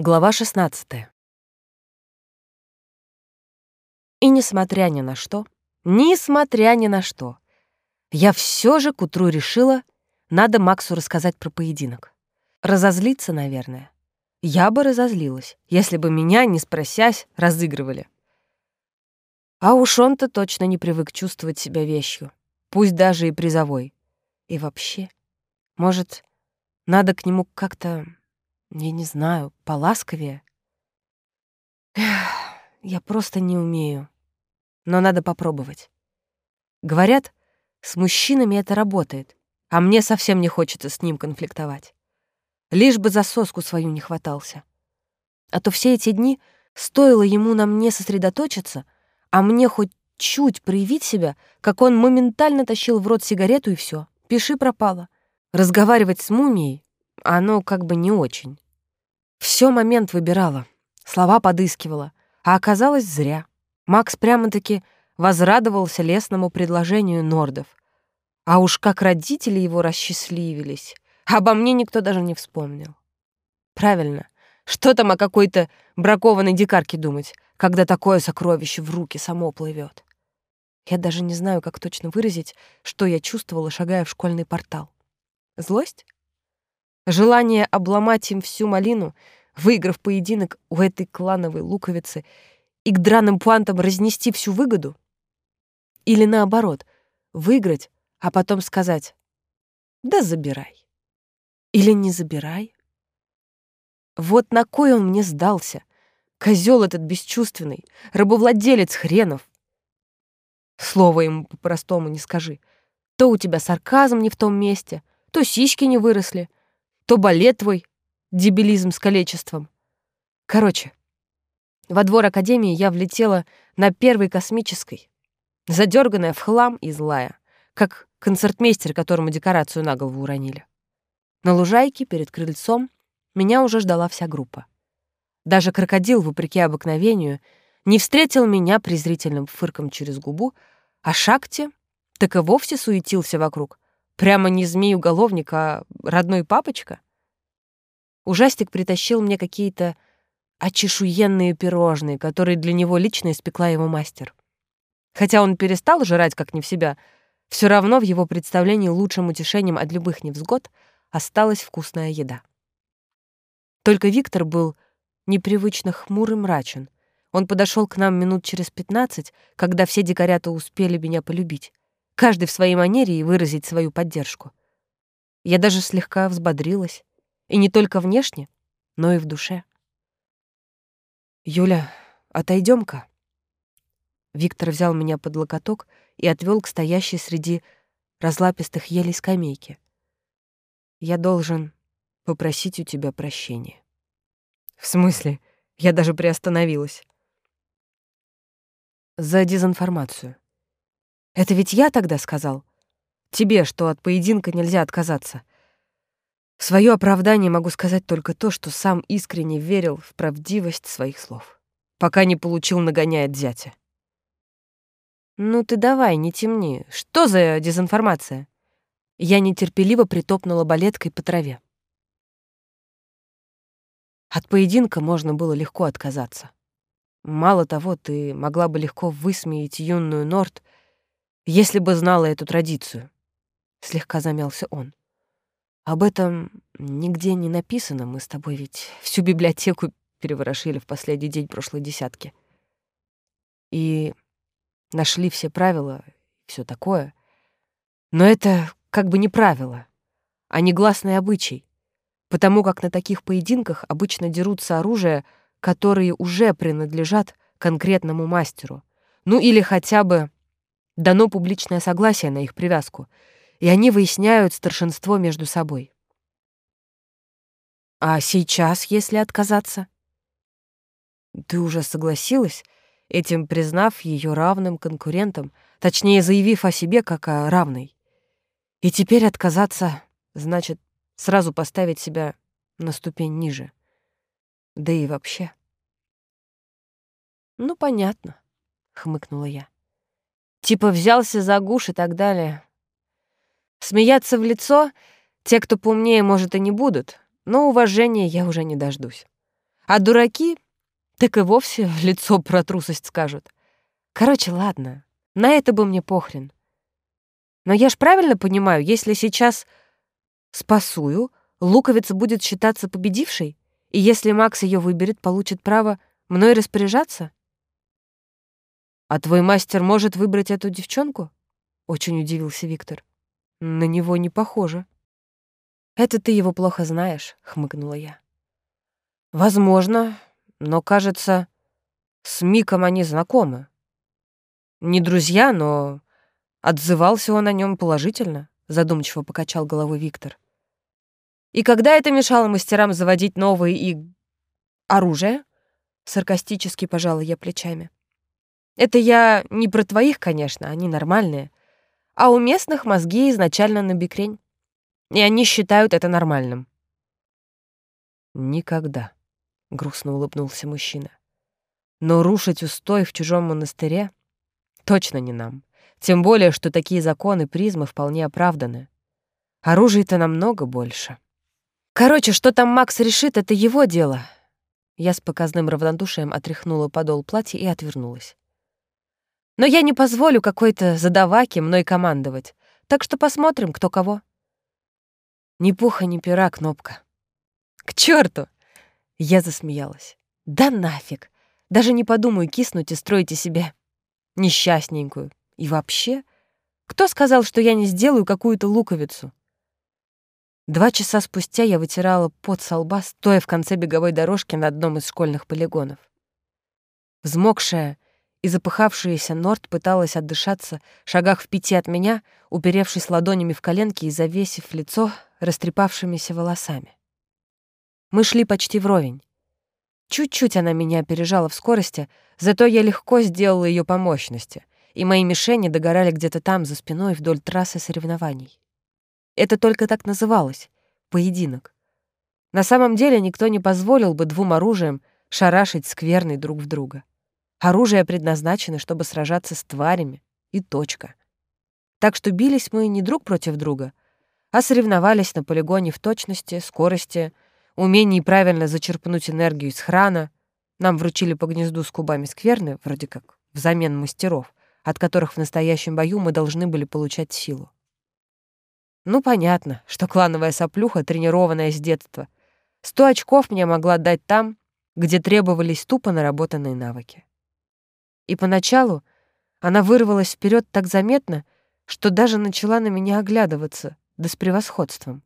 Глава 16. И несмотря ни на что, несмотря ни на что, я все же к утру решила, надо Максу рассказать про поединок. Разозлиться, наверное. Я бы разозлилась, если бы меня, не спросясь, разыгрывали. А уж он-то точно не привык чувствовать себя вещью, пусть даже и призовой. И вообще, может, надо к нему как-то я не знаю, поласковее. Эх, я просто не умею. Но надо попробовать. Говорят, с мужчинами это работает, а мне совсем не хочется с ним конфликтовать. Лишь бы за соску свою не хватался. А то все эти дни стоило ему на мне сосредоточиться, а мне хоть чуть проявить себя, как он моментально тащил в рот сигарету и все. Пиши пропало. Разговаривать с мумией оно как бы не очень. Все момент выбирала, слова подыскивала, а оказалось зря. Макс прямо-таки возрадовался лесному предложению Нордов. А уж как родители его расчастливились. Обо мне никто даже не вспомнил. Правильно. Что там о какой-то бракованной дикарке думать, когда такое сокровище в руки само плывет? Я даже не знаю, как точно выразить, что я чувствовала, шагая в школьный портал. Злость? Желание обломать им всю малину, выиграв поединок у этой клановой луковицы и к драным пуантам разнести всю выгоду? Или наоборот, выиграть, а потом сказать «да забирай». Или не забирай? Вот на кой он мне сдался? Козел этот бесчувственный, рабовладелец хренов. Слово ему по-простому не скажи. То у тебя сарказм не в том месте, то сиськи не выросли, то балет твой, дебилизм с количеством. Короче, во двор Академии я влетела на первой космической, задерганная в хлам и злая, как концертмейстер, которому декорацию на голову уронили. На лужайке перед крыльцом меня уже ждала вся группа. Даже крокодил, вопреки обыкновению, не встретил меня презрительным фырком через губу, а Шакти так и вовсе суетился вокруг, Прямо не змей-уголовник, а родной папочка? Ужастик притащил мне какие-то очешуенные пирожные, которые для него лично испекла его мастер. Хотя он перестал жрать как не в себя, все равно в его представлении лучшим утешением от любых невзгод осталась вкусная еда. Только Виктор был непривычно хмур и мрачен. Он подошел к нам минут через пятнадцать, когда все дикарята успели меня полюбить каждый в своей манере и выразить свою поддержку. Я даже слегка взбодрилась, и не только внешне, но и в душе. «Юля, отойдем ка Виктор взял меня под локоток и отвел к стоящей среди разлапистых елей скамейке. «Я должен попросить у тебя прощения». «В смысле?» Я даже приостановилась. «За дезинформацию. Это ведь я тогда сказал. Тебе, что от поединка нельзя отказаться. В своё оправдание могу сказать только то, что сам искренне верил в правдивость своих слов, пока не получил нагоняя от зятя. «Ну ты давай, не темни. Что за дезинформация?» Я нетерпеливо притопнула балеткой по траве. От поединка можно было легко отказаться. Мало того, ты могла бы легко высмеять юную Норт — если бы знала эту традицию. Слегка замялся он. Об этом нигде не написано, мы с тобой ведь всю библиотеку переворошили в последний день прошлой десятки. И нашли все правила, все такое. Но это как бы не правило, а негласный обычай, потому как на таких поединках обычно дерутся оружия, которые уже принадлежат конкретному мастеру, ну или хотя бы дано публичное согласие на их привязку, и они выясняют старшинство между собой. А сейчас, если отказаться? Ты уже согласилась, этим признав ее равным конкурентом, точнее, заявив о себе как о равной. И теперь отказаться значит сразу поставить себя на ступень ниже. Да и вообще. Ну, понятно, хмыкнула я. Типа взялся за гуш и так далее. Смеяться в лицо те, кто поумнее, может, и не будут, но уважения я уже не дождусь. А дураки так и вовсе в лицо про трусость скажут. Короче, ладно, на это бы мне похрен. Но я ж правильно понимаю, если сейчас спасую, луковица будет считаться победившей, и если Макс ее выберет, получит право мной распоряжаться? А твой мастер может выбрать эту девчонку? Очень удивился Виктор. На него не похоже. Это ты его плохо знаешь, хмыкнула я. Возможно, но, кажется, с Миком они знакомы. Не друзья, но отзывался он о нем положительно, задумчиво покачал головой Виктор. И когда это мешало мастерам заводить новые и... оружие? Саркастически пожала я плечами. Это я не про твоих, конечно, они нормальные. А у местных мозги изначально на бикрень. И они считают это нормальным. Никогда, грустно улыбнулся мужчина. Но рушить устой в чужом монастыре Точно не нам. Тем более, что такие законы призмы вполне оправданы. Оружия-то намного больше. Короче, что там Макс решит, это его дело. Я с показным равнодушием отряхнула подол платья и отвернулась. Но я не позволю какой-то задаваке мной командовать, так что посмотрим, кто кого. Ни пуха, ни пера, кнопка. К черту! Я засмеялась. Да нафиг! Даже не подумаю киснуть и строить из себя несчастненькую. И вообще, кто сказал, что я не сделаю какую-то луковицу? Два часа спустя я вытирала пот со лба, стоя в конце беговой дорожки на одном из школьных полигонов. Взмокшая и запыхавшаяся Норт пыталась отдышаться шагах в пяти от меня, уперевшись ладонями в коленки и завесив лицо растрепавшимися волосами. Мы шли почти вровень. Чуть-чуть она меня опережала в скорости, зато я легко сделала ее по мощности, и мои мишени догорали где-то там, за спиной, вдоль трассы соревнований. Это только так называлось — поединок. На самом деле никто не позволил бы двум оружиям шарашить скверный друг в друга. Оружие предназначено, чтобы сражаться с тварями, и точка. Так что бились мы не друг против друга, а соревновались на полигоне в точности, скорости — умении правильно зачерпнуть энергию из храна. Нам вручили по гнезду с кубами скверны, вроде как взамен мастеров, от которых в настоящем бою мы должны были получать силу. Ну, понятно, что клановая соплюха, тренированная с детства, сто очков мне могла дать там, где требовались тупо наработанные навыки. И поначалу она вырвалась вперед так заметно, что даже начала на меня оглядываться, да с превосходством.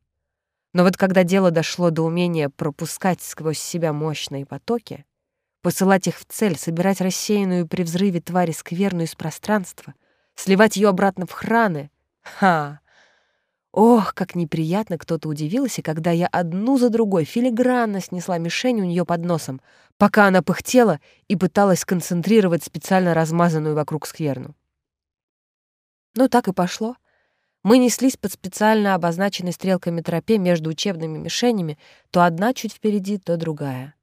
Но вот когда дело дошло до умения пропускать сквозь себя мощные потоки, посылать их в цель, собирать рассеянную при взрыве твари скверную из пространства, сливать ее обратно в храны, ха! Ох, как неприятно кто-то удивился, когда я одну за другой филигранно снесла мишень у нее под носом, пока она пыхтела и пыталась сконцентрировать специально размазанную вокруг скверну. Ну, так и пошло. Мы неслись под специально обозначенной стрелками тропе между учебными мишенями, то одна чуть впереди, то другая.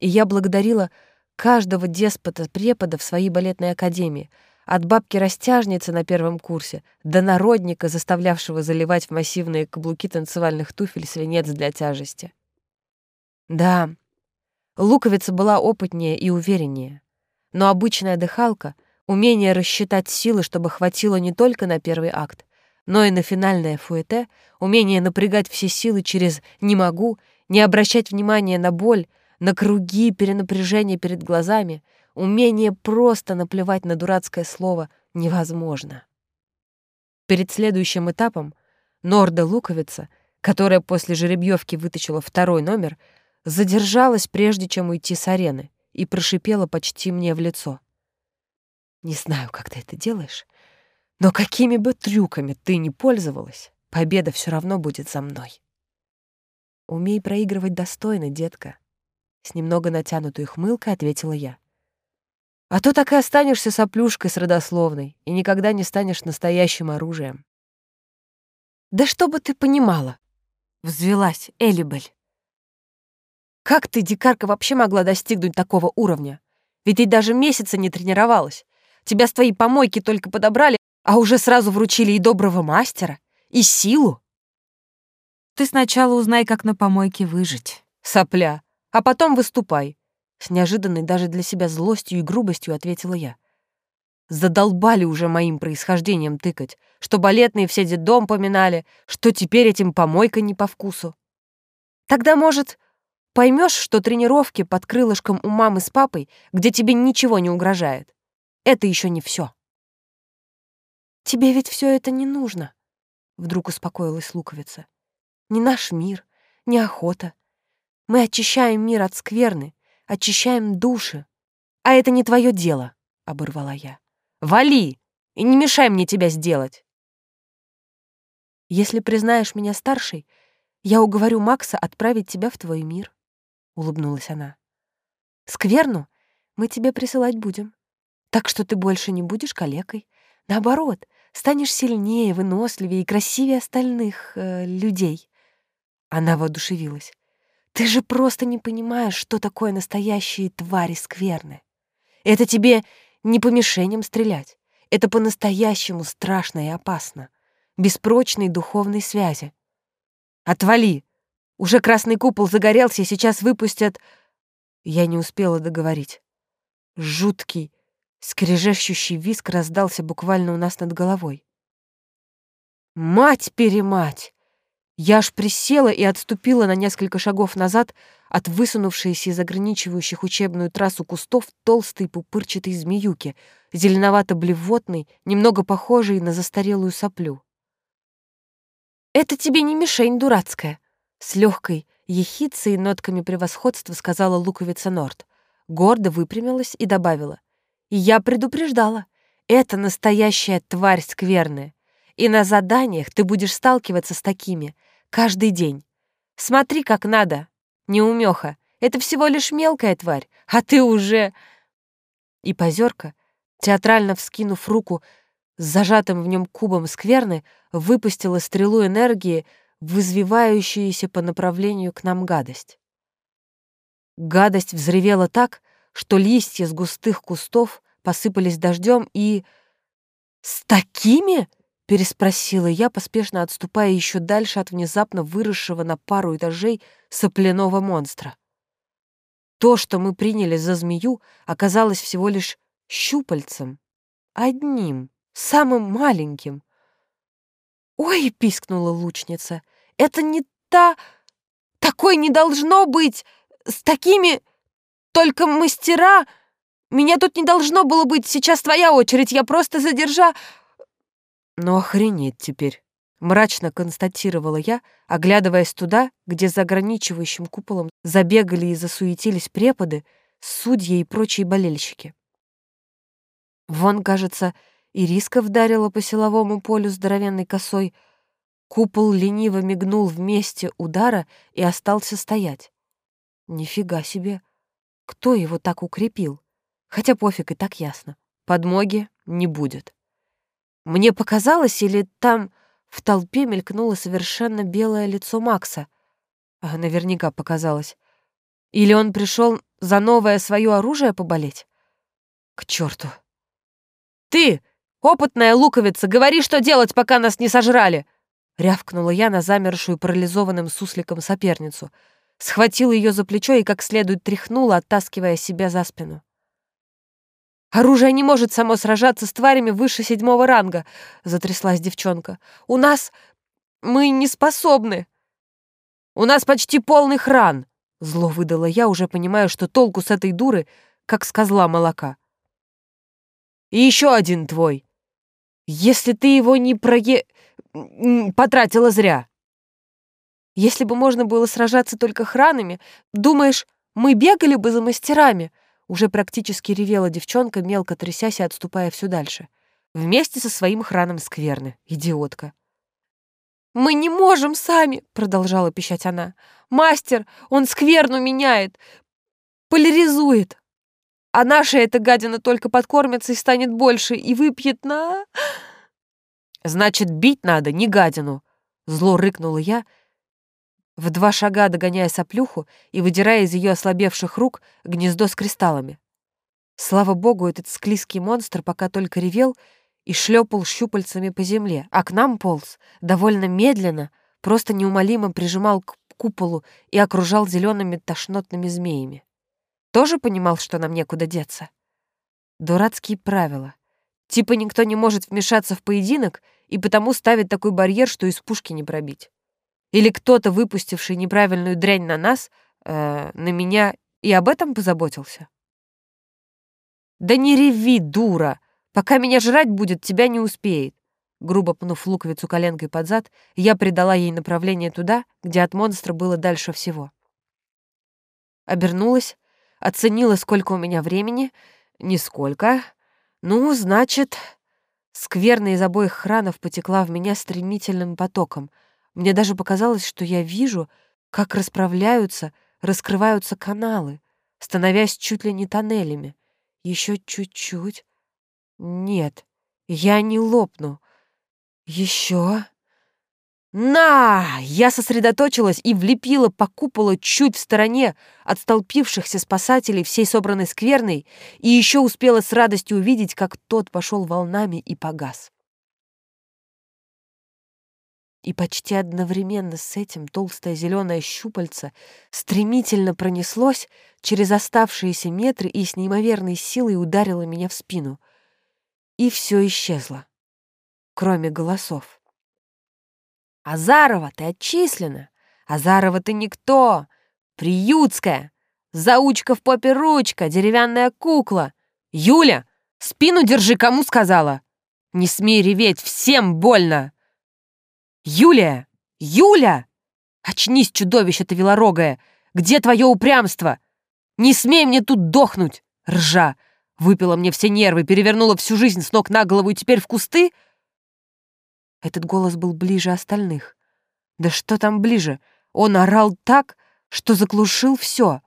И я благодарила каждого деспота-препода в своей балетной академии, от бабки-растяжницы на первом курсе до народника, заставлявшего заливать в массивные каблуки танцевальных туфель свинец для тяжести. Да, луковица была опытнее и увереннее, но обычная дыхалка — умение рассчитать силы, чтобы хватило не только на первый акт, но и на финальное фуэте, умение напрягать все силы через «не могу», не обращать внимания на боль, на круги перенапряжения перед глазами, умение просто наплевать на дурацкое слово невозможно. Перед следующим этапом Норда Луковица, которая после жеребьевки вытащила второй номер, задержалась, прежде чем уйти с арены, и прошипела почти мне в лицо. «Не знаю, как ты это делаешь, но какими бы трюками ты ни пользовалась, победа все равно будет за мной. Умей проигрывать достойно, детка. С немного натянутой хмылкой ответила я. А то так и останешься соплюшкой с родословной и никогда не станешь настоящим оружием. Да чтобы ты понимала, взвелась Элибель. Как ты, дикарка, вообще могла достигнуть такого уровня? Ведь ты даже месяца не тренировалась. Тебя с твоей помойки только подобрали, а уже сразу вручили и доброго мастера, и силу. Ты сначала узнай, как на помойке выжить, сопля, а потом выступай. С неожиданной даже для себя злостью и грубостью ответила я. Задолбали уже моим происхождением тыкать, что балетные все дом поминали, что теперь этим помойка не по вкусу. Тогда, может, поймешь, что тренировки под крылышком у мамы с папой, где тебе ничего не угрожает, это еще не все. Тебе ведь все это не нужно, вдруг успокоилась луковица. Не наш мир, не охота. Мы очищаем мир от скверны, очищаем души. А это не твое дело, оборвала я. Вали и не мешай мне тебя сделать. Если признаешь меня старшей, я уговорю Макса отправить тебя в твой мир, улыбнулась она. Скверну мы тебе присылать будем. Так что ты больше не будешь калекой. Наоборот, станешь сильнее, выносливее и красивее остальных э, людей. Она воодушевилась. Ты же просто не понимаешь, что такое настоящие твари скверны. Это тебе не по мишеням стрелять. Это по-настоящему страшно и опасно. Без прочной духовной связи. Отвали! Уже красный купол загорелся, и сейчас выпустят... Я не успела договорить. Жуткий, скрежещущий виск раздался буквально у нас над головой. Мать-перемать! Я аж присела и отступила на несколько шагов назад от высунувшейся из ограничивающих учебную трассу кустов толстой пупырчатой змеюки, зеленовато-блевотной, немного похожей на застарелую соплю. «Это тебе не мишень дурацкая», — с легкой ехицей и нотками превосходства сказала луковица Норт. Гордо выпрямилась и добавила. «И я предупреждала. Это настоящая тварь скверная. И на заданиях ты будешь сталкиваться с такими каждый день. Смотри, как надо. Неумеха. Это всего лишь мелкая тварь, а ты уже...» И позерка, театрально вскинув руку с зажатым в нем кубом скверны, выпустила стрелу энергии в по направлению к нам гадость. Гадость взревела так, что листья с густых кустов посыпались дождем и... «С такими?» — переспросила я, поспешно отступая еще дальше от внезапно выросшего на пару этажей сопляного монстра. То, что мы приняли за змею, оказалось всего лишь щупальцем. Одним, самым маленьким. «Ой!» — пискнула лучница. «Это не та... Такой не должно быть! С такими... Только мастера... Меня тут не должно было быть, сейчас твоя очередь, я просто задержа...» «Ну охренеть теперь!» — мрачно констатировала я, оглядываясь туда, где за ограничивающим куполом забегали и засуетились преподы, судьи и прочие болельщики. Вон, кажется, Ириска вдарила по силовому полю здоровенной косой. Купол лениво мигнул вместе удара и остался стоять. Нифига себе! Кто его так укрепил? Хотя пофиг, и так ясно. Подмоги не будет. Мне показалось, или там в толпе мелькнуло совершенно белое лицо Макса. А наверняка показалось. Или он пришел за новое свое оружие поболеть? К черту! «Ты, опытная луковица, говори, что делать, пока нас не сожрали!» Рявкнула я на замершую парализованным сусликом соперницу. Схватила ее за плечо и как следует тряхнула, оттаскивая себя за спину. «Оружие не может само сражаться с тварями выше седьмого ранга», — затряслась девчонка. «У нас... мы не способны». «У нас почти полный хран», — зло выдала я, уже понимая, что толку с этой дуры, как с козла молока. И еще один твой. Если ты его не прое... потратила зря. Если бы можно было сражаться только хранами, думаешь, мы бегали бы за мастерами?» Уже практически ревела девчонка, мелко трясясь и отступая все дальше. Вместе со своим храном скверны, идиотка. «Мы не можем сами!» — продолжала пищать она. «Мастер, он скверну меняет, поляризует!» А наша эта гадина только подкормится и станет больше, и выпьет на... Значит, бить надо, не гадину. Зло рыкнула я, в два шага догоняя соплюху и выдирая из ее ослабевших рук гнездо с кристаллами. Слава богу, этот склизкий монстр пока только ревел и шлепал щупальцами по земле, а к нам полз довольно медленно, просто неумолимо прижимал к куполу и окружал зелеными тошнотными змеями. Тоже понимал, что нам некуда деться? Дурацкие правила. Типа никто не может вмешаться в поединок и потому ставит такой барьер, что из пушки не пробить. Или кто-то, выпустивший неправильную дрянь на нас, э, на меня, и об этом позаботился? «Да не реви, дура! Пока меня жрать будет, тебя не успеет!» Грубо пнув луковицу коленкой под зад, я придала ей направление туда, где от монстра было дальше всего. Обернулась, оценила, сколько у меня времени. Нисколько. Ну, значит... Скверна из обоих хранов потекла в меня стремительным потоком. Мне даже показалось, что я вижу, как расправляются, раскрываются каналы, становясь чуть ли не тоннелями. Еще чуть-чуть. Нет, я не лопну. Еще. На! Я сосредоточилась и влепила по куполу чуть в стороне от столпившихся спасателей всей собранной скверной и еще успела с радостью увидеть, как тот пошел волнами и погас. И почти одновременно с этим толстое зеленое щупальце стремительно пронеслось через оставшиеся метры и с неимоверной силой ударило меня в спину. И все исчезло, кроме голосов. «Азарова, ты отчислена! Азарова, ты никто! Приютская! Заучка в попе ручка, деревянная кукла! Юля, спину держи, кому сказала! Не смей реветь, всем больно!» «Юлия! Юля! Очнись, чудовище ты велорогое! Где твое упрямство? Не смей мне тут дохнуть! Ржа! Выпила мне все нервы, перевернула всю жизнь с ног на голову и теперь в кусты?» Этот голос был ближе остальных. Да что там ближе? Он орал так, что заглушил все.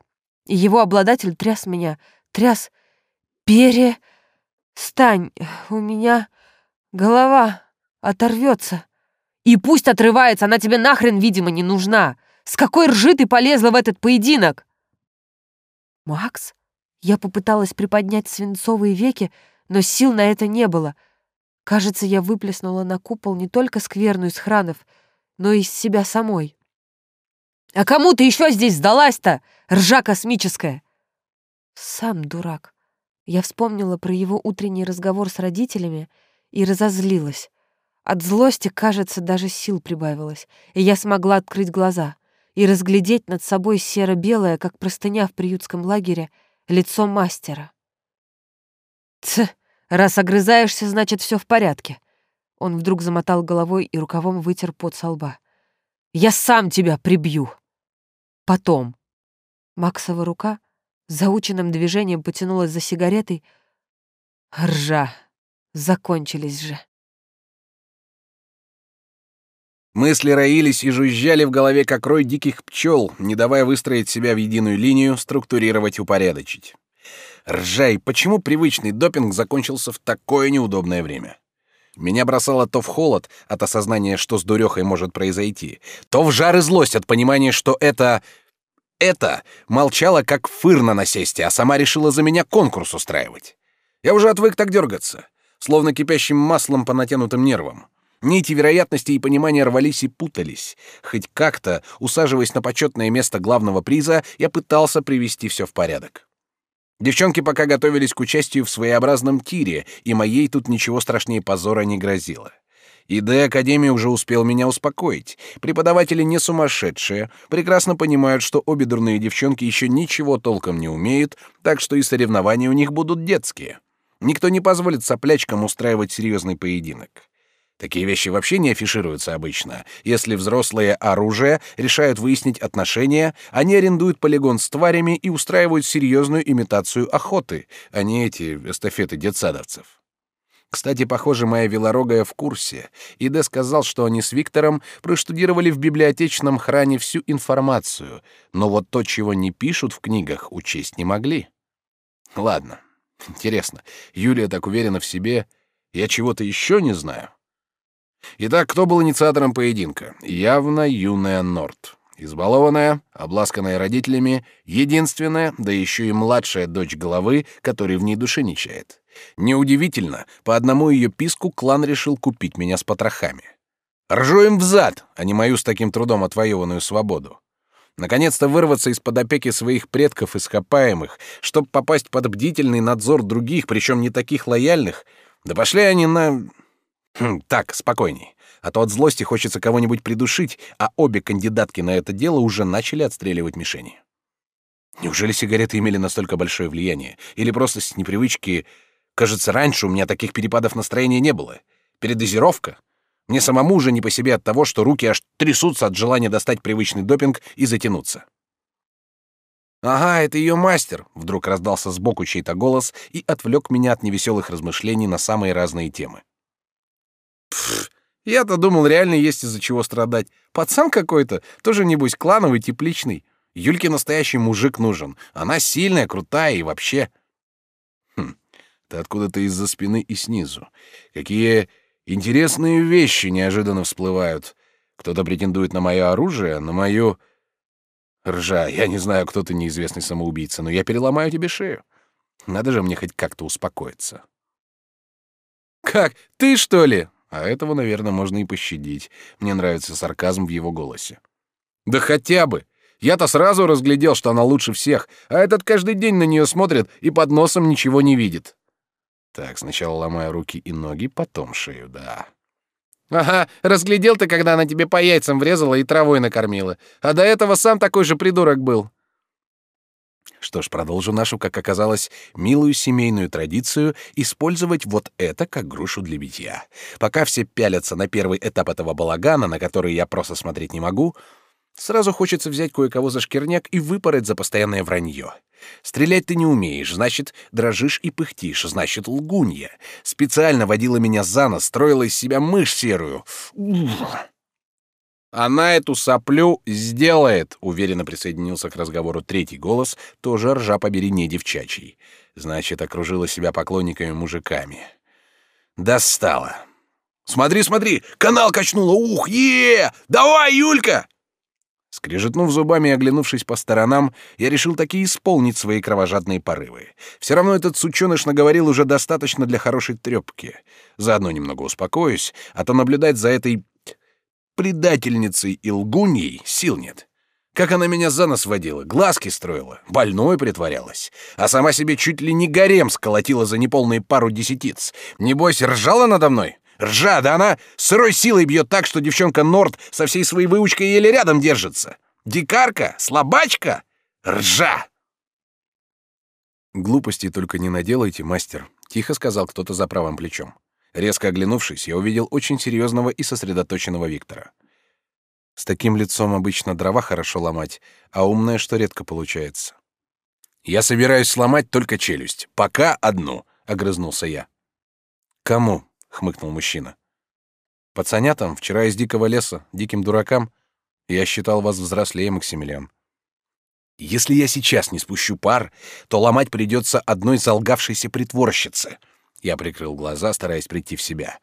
И его обладатель тряс меня, тряс. «Пере... Стань, у меня голова оторвется. И пусть отрывается, она тебе нахрен, видимо, не нужна. С какой ржи ты полезла в этот поединок?» «Макс?» Я попыталась приподнять свинцовые веки, но сил на это не было. Кажется, я выплеснула на купол не только скверную из хранов, но и из себя самой. «А кому ты еще здесь сдалась-то, ржа космическая?» «Сам дурак». Я вспомнила про его утренний разговор с родителями и разозлилась. От злости, кажется, даже сил прибавилось, и я смогла открыть глаза и разглядеть над собой серо-белое, как простыня в приютском лагере, лицо мастера. «Ц, раз огрызаешься, значит, все в порядке». Он вдруг замотал головой и рукавом вытер пот со лба. «Я сам тебя прибью! Потом!» Максова рука заученным движением потянулась за сигаретой. Ржа. Закончились же. Мысли роились и жужжали в голове, как рой диких пчел, не давая выстроить себя в единую линию, структурировать, упорядочить. Ржай, почему привычный допинг закончился в такое неудобное время? Меня бросало то в холод от осознания, что с дурехой может произойти, то в жар и злость от понимания, что это... Это молчала, как фыр на насесте, а сама решила за меня конкурс устраивать. Я уже отвык так дергаться, словно кипящим маслом по натянутым нервам. Нити вероятности и понимания рвались и путались. Хоть как-то, усаживаясь на почетное место главного приза, я пытался привести все в порядок. Девчонки пока готовились к участию в своеобразном тире, и моей тут ничего страшнее позора не грозило. И Д Академии уже успел меня успокоить. Преподаватели не сумасшедшие, прекрасно понимают, что обе дурные девчонки еще ничего толком не умеют, так что и соревнования у них будут детские. Никто не позволит соплячкам устраивать серьезный поединок. Такие вещи вообще не афишируются обычно. Если взрослые оружие решают выяснить отношения, они арендуют полигон с тварями и устраивают серьезную имитацию охоты, а не эти эстафеты детсадовцев. Кстати, похоже, моя велорогая в курсе. Иде сказал, что они с Виктором проштудировали в библиотечном хране всю информацию, но вот то, чего не пишут в книгах, учесть не могли. Ладно, интересно, Юлия так уверена в себе, я чего-то еще не знаю? Итак, кто был инициатором поединка? Явно юная Норт. Избалованная, обласканная родителями, единственная, да еще и младшая дочь главы, который в ней души не чает. Неудивительно, по одному ее писку клан решил купить меня с потрохами. Ржу им взад, а не мою с таким трудом отвоеванную свободу. Наконец-то вырваться из-под опеки своих предков ископаемых, чтобы попасть под бдительный надзор других, причем не таких лояльных. Да пошли они на... Хм, так, спокойней. А то от злости хочется кого-нибудь придушить, а обе кандидатки на это дело уже начали отстреливать мишени. Неужели сигареты имели настолько большое влияние? Или просто с непривычки... Кажется, раньше у меня таких перепадов настроения не было. Передозировка? Мне самому уже не по себе от того, что руки аж трясутся от желания достать привычный допинг и затянуться. «Ага, это ее мастер!» — вдруг раздался сбоку чей-то голос и отвлек меня от невеселых размышлений на самые разные темы. Я-то думал, реально есть из-за чего страдать. Пацан какой-то, тоже, небось, клановый, тепличный. Юльке настоящий мужик нужен. Она сильная, крутая и вообще... Хм, ты откуда-то из-за спины и снизу. Какие Интересные вещи неожиданно всплывают. Кто-то претендует на мое оружие, на мою... Ржа, я не знаю, кто ты, неизвестный самоубийца, но я переломаю тебе шею. Надо же мне хоть как-то успокоиться. Как? Ты, что ли? А этого, наверное, можно и пощадить. Мне нравится сарказм в его голосе. Да хотя бы. Я-то сразу разглядел, что она лучше всех, а этот каждый день на нее смотрит и под носом ничего не видит. Так, сначала ломаю руки и ноги, потом шею, да. Ага, разглядел ты, когда она тебе по яйцам врезала и травой накормила. А до этого сам такой же придурок был. Что ж, продолжу нашу, как оказалось, милую семейную традицию использовать вот это как грушу для битья. Пока все пялятся на первый этап этого балагана, на который я просто смотреть не могу, Сразу хочется взять кое-кого за шкирняк и выпороть за постоянное вранье. Стрелять ты не умеешь, значит, дрожишь и пыхтишь, значит, лгунья. Специально водила меня за нос, строила из себя мышь серую. Она эту соплю сделает, уверенно присоединился к разговору третий голос, тоже ржа побери не девчачий. Значит, окружила себя поклонниками-мужиками. Достала. Смотри, смотри, канал качнула. Ух, е! Давай, Юлька! Скрежетнув зубами и оглянувшись по сторонам, я решил таки исполнить свои кровожадные порывы. Все равно этот сученыш наговорил уже достаточно для хорошей трепки. Заодно немного успокоюсь, а то наблюдать за этой предательницей и лгуньей сил нет. Как она меня за нос водила, глазки строила, больной притворялась, а сама себе чуть ли не гарем сколотила за неполные пару десятиц. Небось, ржала надо мной? Ржа, да она сырой силой бьет так, что девчонка Норд со всей своей выучкой еле рядом держится. Дикарка? Слабачка? Ржа!» «Глупостей только не наделайте, мастер», — тихо сказал кто-то за правым плечом. Резко оглянувшись, я увидел очень серьезного и сосредоточенного Виктора. С таким лицом обычно дрова хорошо ломать, а умное что редко получается. «Я собираюсь сломать только челюсть. Пока одну», — огрызнулся я. «Кому?» хмыкнул мужчина. Пацанятам вчера из дикого леса, диким дуракам, я считал вас взрослее, Максимилиан. Если я сейчас не спущу пар, то ломать придется одной залгавшейся притворщице. Я прикрыл глаза, стараясь прийти в себя.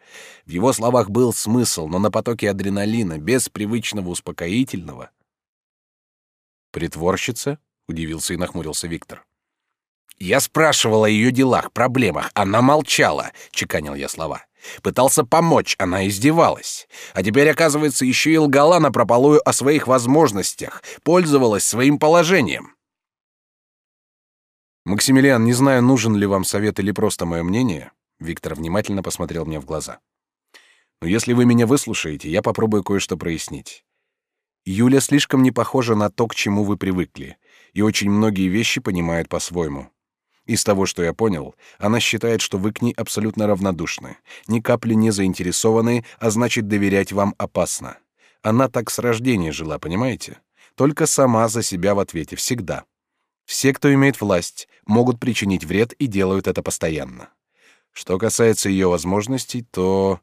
В его словах был смысл, но на потоке адреналина, без привычного успокоительного. «Притворщица?» — удивился и нахмурился Виктор. «Я спрашивал о ее делах, проблемах. Она молчала», — чеканил я слова. Пытался помочь, она издевалась. А теперь, оказывается, еще и лгала напропалую о своих возможностях, пользовалась своим положением. «Максимилиан, не знаю, нужен ли вам совет или просто мое мнение», Виктор внимательно посмотрел мне в глаза. «Но если вы меня выслушаете, я попробую кое-что прояснить. Юля слишком не похожа на то, к чему вы привыкли, и очень многие вещи понимает по-своему. Из того, что я понял, она считает, что вы к ней абсолютно равнодушны, ни капли не заинтересованы, а значит, доверять вам опасно. Она так с рождения жила, понимаете? Только сама за себя в ответе всегда. Все, кто имеет власть, могут причинить вред и делают это постоянно. Что касается ее возможностей, то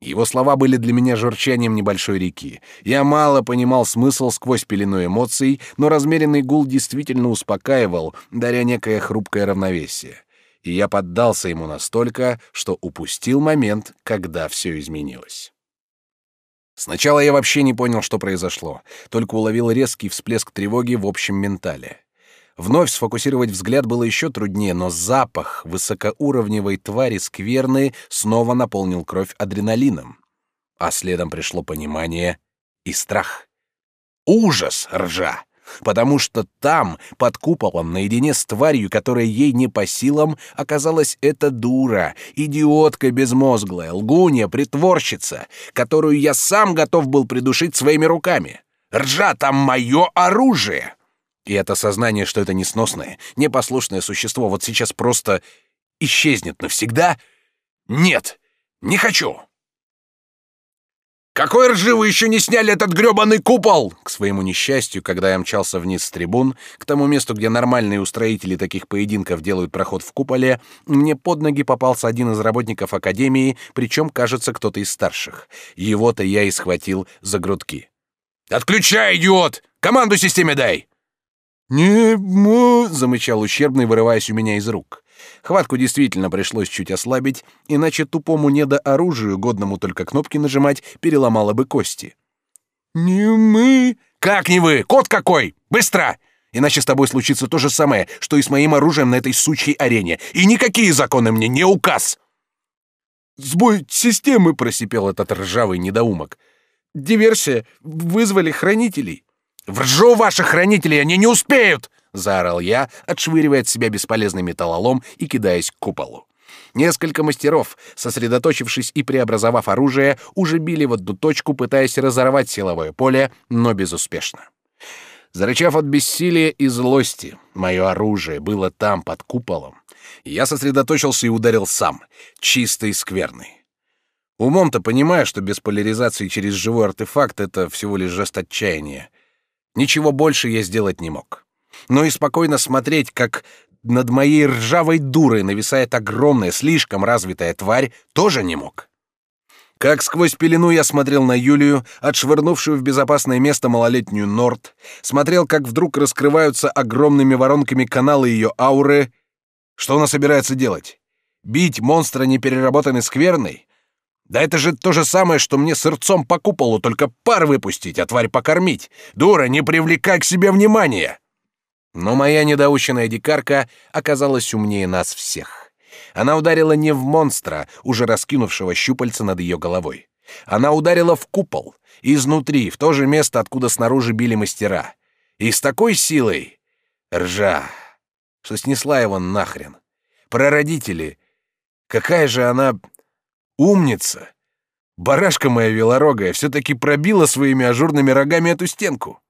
его слова были для меня журчанием небольшой реки. Я мало понимал смысл сквозь пелену эмоций, но размеренный гул действительно успокаивал, даря некое хрупкое равновесие. И я поддался ему настолько, что упустил момент, когда все изменилось. Сначала я вообще не понял, что произошло, только уловил резкий всплеск тревоги в общем ментале. Вновь сфокусировать взгляд было еще труднее, но запах высокоуровневой твари скверны снова наполнил кровь адреналином. А следом пришло понимание и страх. ужас, ржа. Потому что там, под куполом, наедине с тварью, которая ей не по силам, оказалась эта дура, идиотка безмозглая, лгунья, притворщица, которую я сам готов был придушить своими руками. Ржа, там мое оружие! И это сознание, что это несносное, непослушное существо вот сейчас просто исчезнет навсегда? Нет, не хочу! «Какой ржи вы еще не сняли этот грёбаный купол?» К своему несчастью, когда я мчался вниз с трибун, к тому месту, где нормальные устроители таких поединков делают проход в куполе, мне под ноги попался один из работников Академии, причем, кажется, кто-то из старших. Его-то я и схватил за грудки. «Отключай, идиот! Команду системе дай!» «Не мо...» — замычал ущербный, вырываясь у меня из рук. Хватку действительно пришлось чуть ослабить, иначе тупому недооружию, годному только кнопки нажимать, переломало бы кости. «Не мы...» «Как не вы? Кот какой! Быстро! Иначе с тобой случится то же самое, что и с моим оружием на этой сучьей арене. И никакие законы мне не указ!» «Сбой системы!» — просипел этот ржавый недоумок. «Диверсия! Вызвали хранителей!» «Вржу ваших хранителей! Они не успеют!» — заорал я, отшвыривая от себя бесполезный металлолом и кидаясь к куполу. Несколько мастеров, сосредоточившись и преобразовав оружие, уже били в одну точку, пытаясь разорвать силовое поле, но безуспешно. Зарычав от бессилия и злости, мое оружие было там, под куполом. Я сосредоточился и ударил сам, чистый и скверный. Умом-то понимаю, что без поляризации через живой артефакт это всего лишь жест отчаяния. Ничего больше я сделать не мог но и спокойно смотреть, как над моей ржавой дурой нависает огромная, слишком развитая тварь, тоже не мог. Как сквозь пелену я смотрел на Юлию, отшвырнувшую в безопасное место малолетнюю Норт, смотрел, как вдруг раскрываются огромными воронками каналы ее ауры. Что она собирается делать? Бить монстра непереработанной скверной? Да это же то же самое, что мне сырцом по куполу только пар выпустить, а тварь покормить. Дура, не привлекай к себе внимания. Но моя недоученная дикарка оказалась умнее нас всех. Она ударила не в монстра, уже раскинувшего щупальца над ее головой. Она ударила в купол, изнутри, в то же место, откуда снаружи били мастера. И с такой силой... Ржа, что снесла его нахрен. Прародители. Какая же она... умница. Барашка моя велорогая все-таки пробила своими ажурными рогами эту стенку.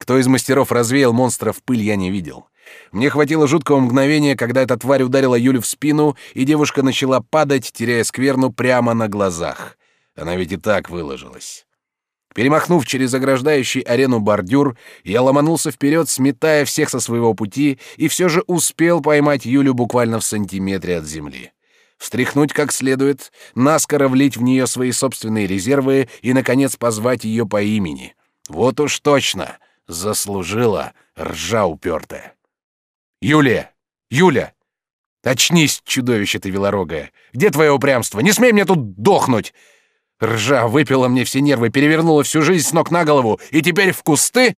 Кто из мастеров развеял монстра в пыль, я не видел. Мне хватило жуткого мгновения, когда эта тварь ударила Юлю в спину, и девушка начала падать, теряя скверну прямо на глазах. Она ведь и так выложилась. Перемахнув через ограждающий арену бордюр, я ломанулся вперед, сметая всех со своего пути, и все же успел поймать Юлю буквально в сантиметре от земли. Встряхнуть как следует, наскоро влить в нее свои собственные резервы и, наконец, позвать ее по имени. Вот уж точно! Заслужила ржа упертая. «Юлия! Юля! Очнись, чудовище ты велорогое! Где твое упрямство? Не смей мне тут дохнуть!» Ржа выпила мне все нервы, перевернула всю жизнь с ног на голову, и теперь в кусты?